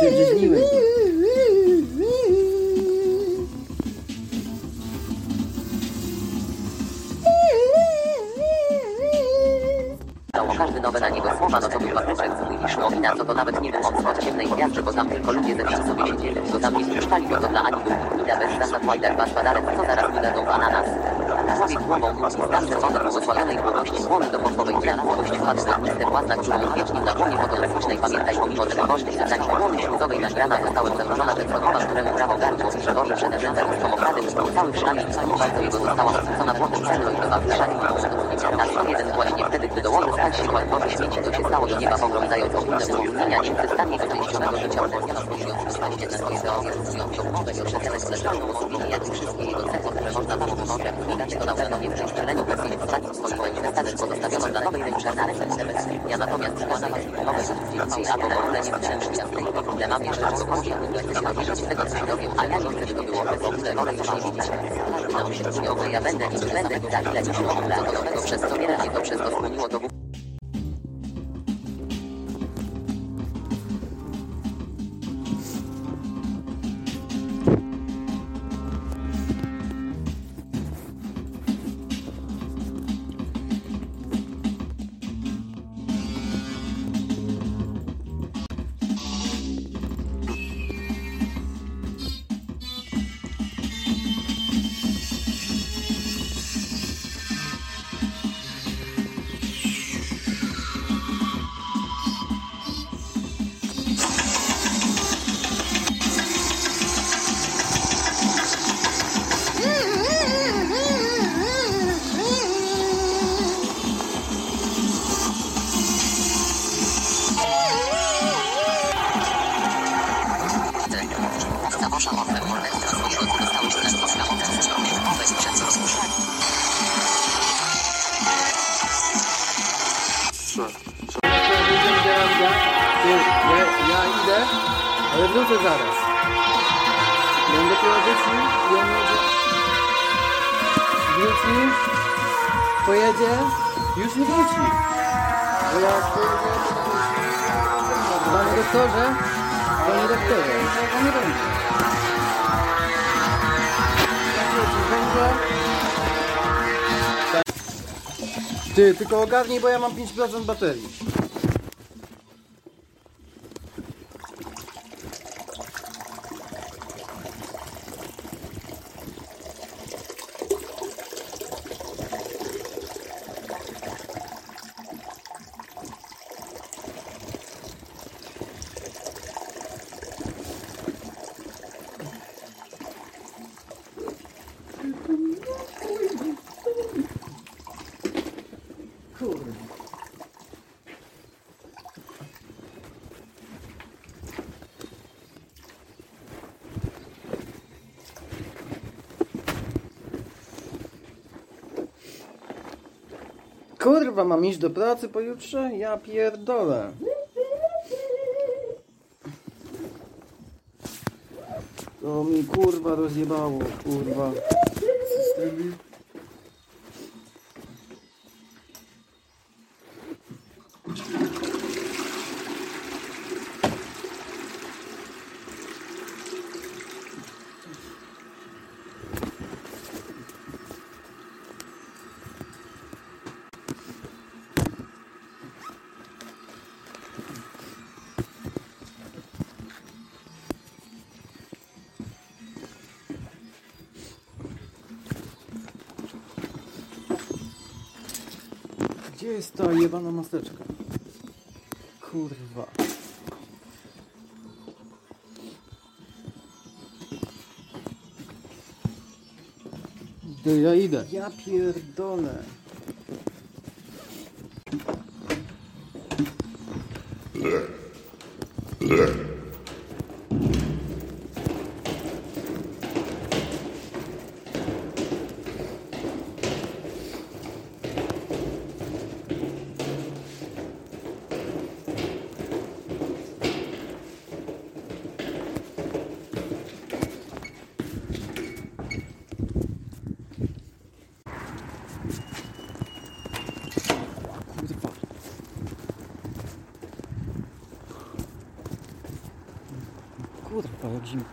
就是你以为。Dało każdy nowe na niego słowa, no to był patyczek z English Nowina, co to nawet nie był Oxford ciemnej gwiazdy, bo tam tylko ludzie ze wsi sobie siedzieli, go tam nie spuszczali, bo to dla Ani był Ida bez zasad Wajdak Baspadarek, co zaraz mi dadzą ananas. Człowiek głową mówi stan czerwony błogosławionej głowości słony do pochowej dla głowości wpadł na mister własna grzywą wiecznym na dłonie fotograficznej pamiętaj pomimo że koszty na tańsze dłoni śluzowej nagrana zostałem zanurzona Petkonowa, któremu prawo gardło że narzędzia ludzką okradem i cały w szlanie i bardzo jego została zwrócona błąd celno i do bawy szali na 101 właśnie wtedy, gdy do łowy stał się kładkowy śmieci, to się stało do nieba pogrążając ogólne porównania i przystanie do częściowego życia uwolniono spodziejąc wstaście na swoje teorie stosującą umowę i oszczędzać zleczoną osobą jak i wszystkie jego cechy, które można było pomogę. Widać to nauczono nie w częścieleniu kwestii w ostatnim swoim manifestatem pozostawiono dla nowej ręczy na ręce Ja natomiast składam umowę ja co będę i będę tak nowego przez to wiele to przez to skłoniło do Ja, idę, ale wrócę zaraz. Będę prowadził i on jedzie. Wróci, pojedzie, już nie wróci. Bo ja pojedzie, Panie doktorze, panie doktorze, on nie będzie. Będzie. Ty, tylko ogarnij, bo ja mam 5% baterii. Kurwa, mam iść do pracy pojutrze? Ja pierdolę. To mi kurwa rozjebało, kurwa. Gdzie jest ta jebana maseczka? Kurwa. Idę, ja idę. Ja pierdolę. 끌고 들어가 여기 지금